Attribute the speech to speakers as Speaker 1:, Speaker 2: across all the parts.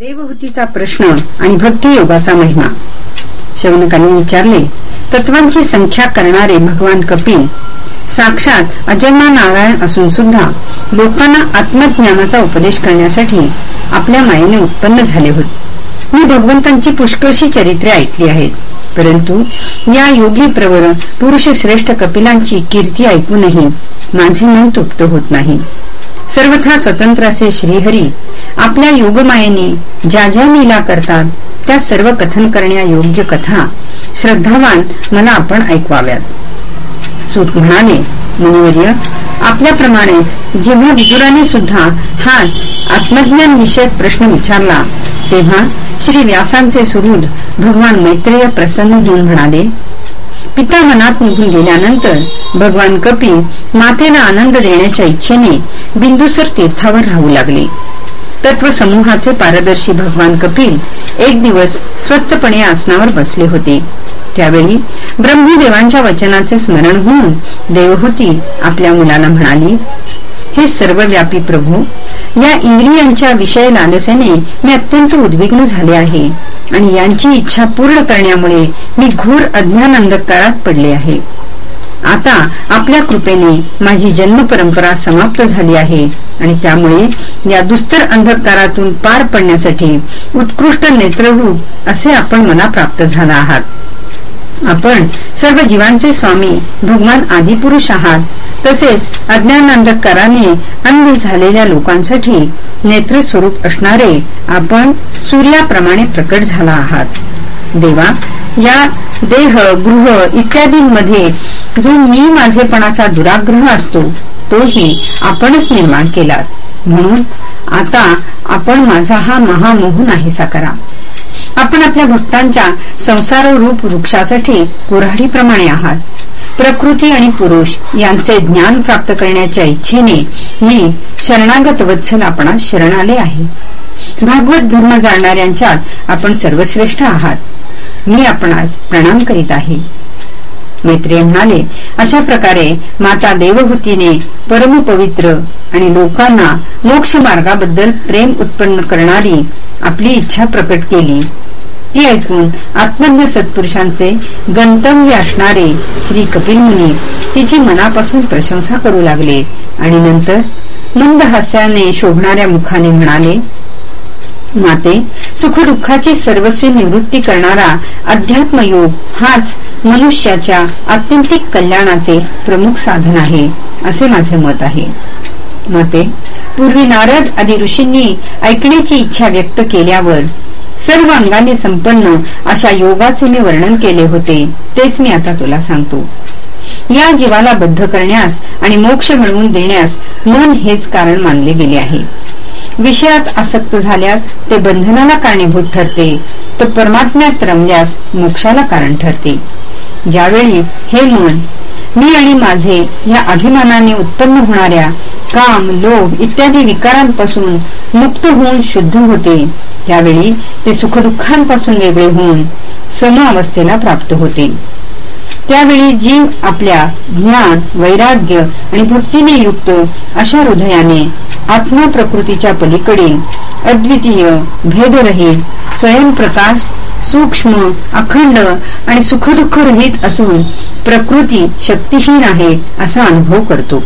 Speaker 1: देवहूतीचा प्रश्न आणि भक्ती योगाचा महिमा. शवनकांनी विचारले तत्वांची संख्या करणारे भगवान कपिल साक्षात अजन्मा नारायण असून सुद्धा लोकांना आत्मज्ञानाचा उपदेश करण्यासाठी आपल्या मायेने उत्पन्न झाले होते. मी भगवंतांची पुष्कळशी चरित्रे ऐकली आहेत परंतु या योगी प्रवर पुरुष श्रेष्ठ कपिलांची कीर्ती ऐकूनही माझे मन तृप्त होत नाही. सर्वथा स्वतंत्र असे श्रीहरी. आपल्या योगमायेने ज्या ज्या लीला करतात त्या सर्व कथन करण्या योग्य कथा. श्रद्धावान मला आपण ऐकवाव्यात. सूत म्हणाले मुनिवर्य आपल्याप्रमाणेच जेव्हा विदुराने सुद्धा हाच आत्मज्ञान विषयक प्रश्न विचारला तेव्हा श्री व्यासांचे सुहृद भगवान मैत्रेय प्रसन्न होऊन म्हणाले पिता मनात निघून गेल्यानंतर भगवान कपी मातेला आनंद देण्याच्या इच्छेने बिंदुसर तीर्थावर राहू लागले. तत्व समूहाचे पारदर्शी भगवान कपिल एक दिवस स्वस्तपणे आसनावर बसले होते. त्यावेळी ब्रह्मदेवांच्या वचनाचे स्मरण होऊन देवहूती आपल्या मुलाला म्हणाली हे सर्वव्यापी प्रभू या इंद्रियांच्या विषय लालसेने मी अत्यंत उद्विग्न झाले आहे. आणि यांची इच्छा पूर्ण करण्यामुळे मी घोर अज्ञान अंधकारात पडले आहे. आता आपल्या कृपेने माझी जन्म परंपरा समाप्त झाली आहे आणि त्यामुळे या दुस्तर अंधकारातून पार पडण्यासाठी उत्कृष्ट नेत्ररूप असे आपण मला प्राप्त झाला आहात. आपण सर्व जीवांचे स्वामी भगवान आदिपुरुष आहात. तसेच अज्ञानांधकाराने अंध झालेल्या लोकांसाठी नेत्र स्वरूप असणारे आपण सूर्याप्रमाणे प्रकट झाला आहात. देवा या देह गृह इत्यादींमध्ये जो मी माझेपणाचा दुराग्रह असतो तोही आपणच निर्माण केला म्हणून आता आपण माझा हा महामोह नाहीसा करा. आपण आपल्या भक्तांच्या संसार रूप वृक्षासाठी कुऱ्हाडीप्रमाणे आहात. प्रकृती आणि पुरुष यांचे ज्ञान प्राप्त करण्याच्या इच्छेने मी शरणागत वत्सल आपण शरणाले आहे. भागवत धर्म जाणणाऱ्यांच्यात आपण सर्वश्रेष्ठ आहात. मी आपणास प्रणाम करीत आहे. मैत्रे म्हणाले अशा प्रकारे माता देवभूतीने परमपवित्र आणि लोकांना मोक्ष मार्गाबद्दल प्रेम उत्पन्न करणारी आपली इच्छा प्रकट केली. ती ऐकून आत्मज्ञ सत्पुरुषांचे गंतव्य असणारे श्री कपिल मुनी तिची मनापासून प्रशंसा करू लागले. आणि नंतर मंद हास्याने शोभणाऱ्या मुखाने म्हणाले माते सुखदुःखाची सर्वस्वी निवृत्ती करणारा अध्यात्मयोग हाच मनुष्याच्या आत्यंतिक कल्याणाचे प्रमुख साधन आहे असे माझे मत आहे. माते पूर्वी नारद आदी ऋषींनी ऐकण्याची इच्छा व्यक्त केल्यावर सर्व अंगाने संपन्न अशा योगाचे मी वर्णन केले होते. तेच मी आता तुला सांगतो. या जीवाला बद्ध करण्यास आणि मोक्ष मिळवून देण्यास मन हेच कारण मानले गेले आहे. विषयात आसक्त झाल्यास ते बंधनाला कारणीभूत ठरते तर परमात्म्यात रमल्यास मोक्षाला कारण ठरते. ज्यावेळी हे मन मी आणि माझे या अभिमानाने उत्पन्न होणाऱ्या काम लोभ इत्यादी विकारांपासून मुक्त होऊन शुद्ध होते. त्यावेळी ते सुखदुःखांपासून वेगळे होऊन सम अवस्थेला प्राप्त होते. त्यावेळी जीव आपल्या ज्ञान वैराग्य आणि भक्तीने युक्त अशा हृदयाने आत्मा प्रकृतीच्या पलीकडे अद्वितीय भेदरहित स्वयंप्रकाश सूक्ष्म अखंड आणि सुखदुःख रहित असून प्रकृती शक्तिहीन आहे असा अनुभव करतो.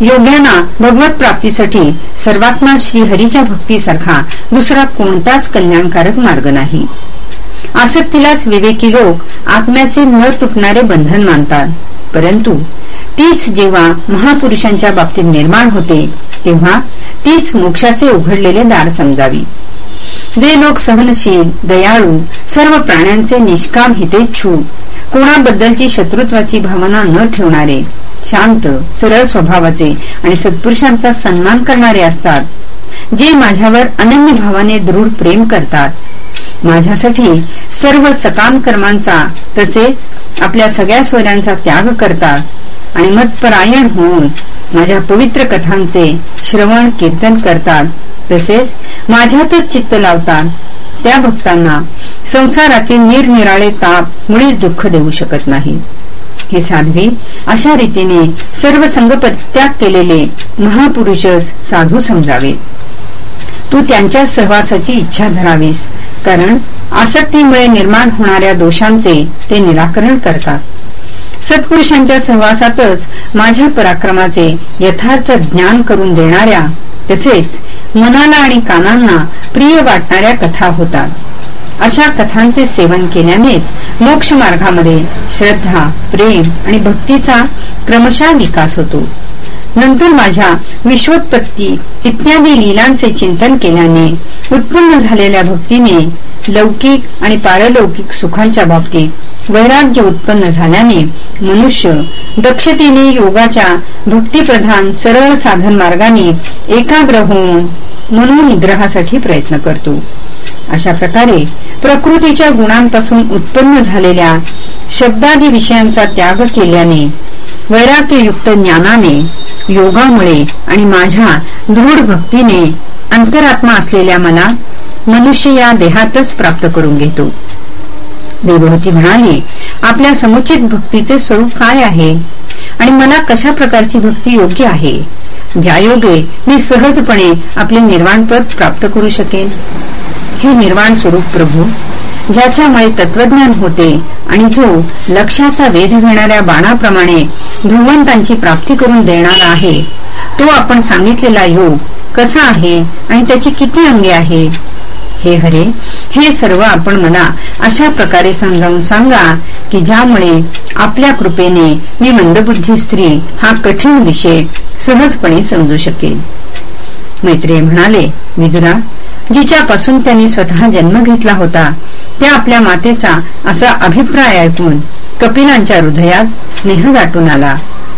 Speaker 1: योग्यांना भगवत प्राप्तीसाठी सर्वात्मा श्री हरीच्या भक्तीसारखा दुसरा कोणताच कल्याणकारक मार्ग नाही. आसक्तीलाच विवेकी लोक आत्म्याचे न तुटणारे बंधन मानतात. परंतु तीच जेव्हा महापुरुषांच्या बाबतीत निर्माण होते तेव्हा तीच मोक्षाचे उघडलेले दार समजावी. जे लोक सहनशील दयाळू सर्व प्राण्यांचे निष्काम हितेच्छू कोणाबद्दलची शत्रुत्वाची भावना न ठेवणारे शांत सरळ स्वभावाचे आणि सत्पुरुषांचा सन्मान करणारे असतात. जे माझ्यावर अनन्य भावाने दृढ प्रेम करतात. माझ्यासाठी सर्व सकाम कर्मांचा तसेच आपल्या सगळ्या स्वरांचा त्याग करतात आणि मतपरायण होऊन माझ्या पवित्र कथांचे श्रवण कीर्तन करतात. तसेच माझ्यातच चित्त लावतात. त्या भक्तांना संसारातील निरनिराळे ताप मुळीच दुःख देऊ शकत नाही. हे साध्वी अशा रीतीने सर्व संघ त्याग केलेले महापुरुषच साधू समजावे. तू त्यांच्या सहवासाची इच्छा धरावीस कारण आसक्तीमुळे निर्माण होणाऱ्या दोषांचे ते निराकरण करतात. सत्पुरुषांच्या सहवासातच माझ्या पराक्रमाचे यथार्थ ज्ञान करून देणाऱ्या तसेच मनाला आणि कानांना प्रिय वाटणाऱ्या कथा होतात. अशा कथांचे सेवन केल्यानेच मोक्ष मार्गामध्ये श्रद्धा प्रेम आणि भक्तीचा क्रमशः विकास होतो. नंतर माझ्या विश्वोत्पत्ती इत्यादी लीलांचे चिंतन केल्याने उत्पन्न झालेल्या भक्तीने लौकिक आणि पारलौकिक सुखांच्या बाबतीत वैराग्य उत्पन्न झाल्याने मनुष्य दक्षतेने योगाच्या भक्तीप्रधान सरळ साधन मार्गाने एकाग्र होऊन मनोनिग्रहासाठी प्रयत्न करतो. अशा प्रकारे प्रकृतीच्या गुणांपासून उत्पन्न झालेल्या शब्दादी विषयांचा त्याग केल्याने वैराग्ययुक्त ज्ञानाने योगामुळे आणि माझ्या दृढ भक्तीने अंतरात्मा असलेल्या मला मनुष्य या देहातच प्राप्त करून घेतो. देवहूती म्हणाली आपल्या समुचित भक्तीचे स्वरूप काय आहे? आणि मला कशा प्रकारची भक्ती योग्य आहे? ज्या योगे मी सहजपणे आपले निर्वाणपद प्राप्त करू शकेन? हे निर्वाण स्वरूप प्रभू ज्याच्यामुळे तत्वज्ञान होते आणि जो लक्षाचा वेध घेणाऱ्या बाणाप्रमाणे भगवंतांची प्राप्ती करून देणारा आहे तो आपण सांगितलेला योग कसा आहे आणि त्याची किती अंगे आहे? हे हरे हे सर्व आपण मला अशा प्रकारे समजावून सांगा की ज्यामुळे आपल्या कृपेने मी मंदबुद्धी स्त्री हा कठीण विषय सहजपणे समजू शकेल मैत्रिय म्हणाले विदुरा जिच्यापासून त्यांनी स्वतः जन्म घेतला होता त्या आपल्या मातेचा असा अभिप्राय ऐकून कपिलांच्या हृदयात स्नेह दाटून आला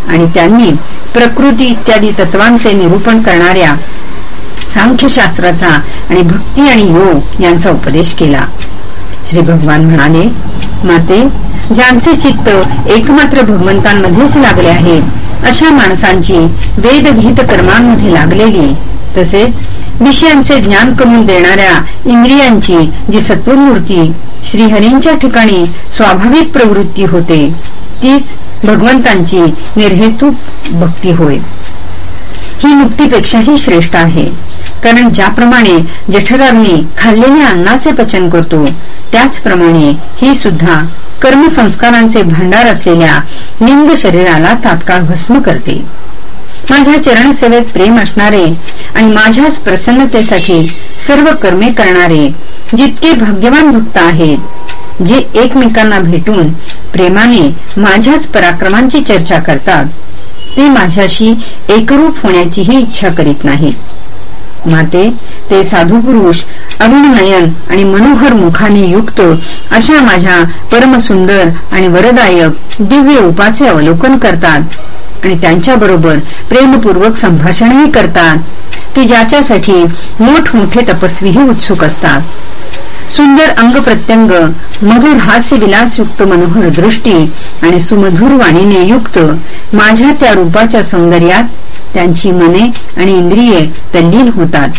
Speaker 1: आणि त्यांनी प्रकृती इत्यादी तत्वांचे निरूपण करणाऱ्या सांख्यशास्त्राचा आणि भक्ती आणि योग यांचा उपदेश केला. श्री भगवान म्हणाले माते ज्यांचे चित्त एकमात्र भगवंतांमध्येच लागले आहे अशा माणसांची वेदगीत कर्मांमध्ये लागलेली तसेच विषयांचे ज्ञान करून देणाऱ्या इंद्रियांची जी सत्वमूर्ती श्रीहरींच्या ठिकाणी स्वाभाविक प्रवृत्ती होते तीच भगवंतांची निर्हेतूक भक्ती होय. ही मुक्तीपेक्षाही श्रेष्ठ आहे. कारण ज्याप्रमाणे जठराग्नी खाल्लेल्या अन्नाचे पचन करतो त्याचप्रमाणे ही सुद्धा कर्मसंस्कारांचे भांडार असलेल्या लिंग शरीराला तात्काळ भस्म करते. माझ्या चरणसेवेत प्रेम असणारे आणि माझ्याच प्रसन्नतेसाठी सर्व कर्मे करणारे जितके भाग्यवान भक्त आहेत जे एकमेकांना भेटून प्रेमाने माझ्याच पराक्रमांची चर्चा करतात ते माझ्याशी एकरूप होण्याचीही इच्छा करीत नाहीत. माते ते साधू पुरुष अरुणनयन आणि मनोहर मुखाने युक्त अशा माझ्या परमसुंदर आणि वरदायक दिव्य उपाचे अवलोकन करतात. आणि त्यांच्याबरोबर प्रेमपूर्वक संभाषणही करतात की ज्याच्यासाठी मोठमोठे तपस्वीही उत्सुक असतात. सुंदर अंग प्रत्यंग मधुर हास्य विलासयुक्त मनोहर दृष्टी आणि सुमधुर वाणीने युक्त माझ्या त्या रूपाच्या सौंदर्यात त्यांची मने आणि इंद्रिये तल्लीन होतात.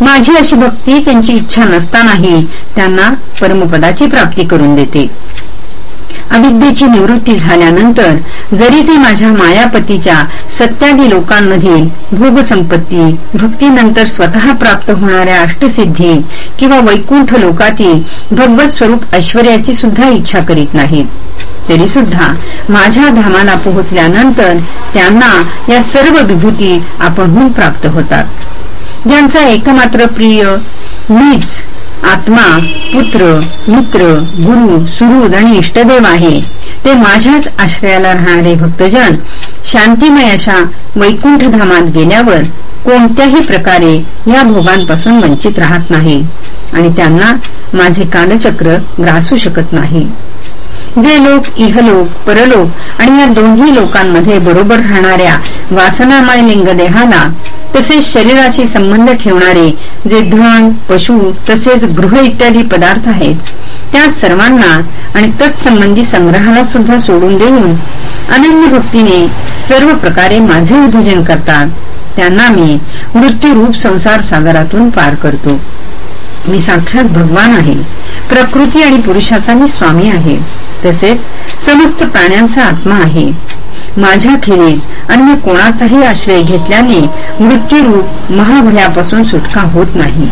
Speaker 1: माझी अशी भक्ती त्यांची इच्छा नसतानाही त्यांना परमपदाची प्राप्ती करून देते. अविद्येची निवृत्ती झाल्यानंतर जरी ते माझ्या मायापतीच्या सत्यादी लोकांमधील भोगसंपत्ती भक्तीनंतर स्वतः प्राप्त होणाऱ्या अष्टसिद्धी किंवा वैकुंठ लोकातील भगवत स्वरूप ऐश्वर्याची सुद्धा इच्छा करीत नाहीत तरी सुद्धा माझ्या धामाला पोहोचल्यानंतर त्यांना या सर्व विभूती आपणहून प्राप्त होतात. ज्यांचा एकमात्र प्रिय मीच आत्मा पुत्र मित्र गुरु सुहृद आणि इष्टदेव आहे. ते माझ्याच आश्रयाला राहणारे भक्तजन शांतिमय अशा वैकुंठ धामात गेल्यावर कोणत्याही प्रकारे या भोगांपासून वंचित राहत नाही आणि त्यांना माझे कालचक्र ग्रासू शकत नाही. जे लोक इहलोक परलोक आणि या दोन्ही लोकांमध्ये बरोबर राहणाऱ्या वासनामय लिंगदेहाला तसेच शरीराशी संबंध ठेवणारे जे धन पशु तसेच गृह इत्यादी पदार्थ आहेत त्या सर्वांना आणि तत्संबंधी संग्रहाला सुद्धा सोडून देऊन अनन्य भक्तीने सर्व प्रकारे माझे विभजन करतात. त्यांना मी मृत्यूरूप संसार सागरातून पार करतो. मी साक्षात भगवान आहे. प्रकृती आणि पुरुषाचा मी स्वामी आहे. तसेच समस्त प्राण्यांचा आत्मा आहे. माझ्या माझ्याखेरीज अन्य कोणाचाही आश्रय घेतल्याने मृत्यूरूप महाभयापासून सुटका होत नाही.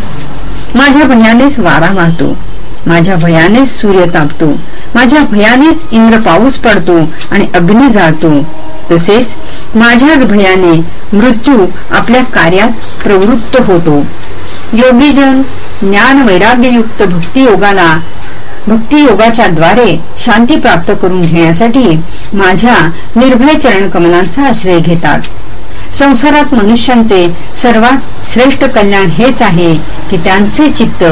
Speaker 1: माझ्या भयानेच वारा मारतो. माझ्या भयानेच सूर्य तापतो. माझ्या भयानेच इंद्र पाऊस पडतो आणि अग्नी जाळतो. तसेच माझ्याच भयाने मृत्यू आपल्या कार्यात प्रवृत्त होतो. योगीजन ज्ञान वैराग्ययुक्त भक्ती योगाला भक्ती योगाच्या द्वारे शांती प्राप्त करून घेण्यासाठी माझ्या निर्भय चरण कमलांचा आश्रय घेतात. संसारात मनुष्यांचे सर्वात श्रेष्ठ कल्याण हेच आहे की त्यांचे चित्त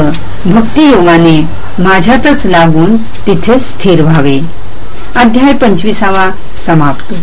Speaker 1: भक्तियोगाने माझ्यातच लागून तिथे स्थिर व्हावे. अध्याय पंचवीसावा समाप्त.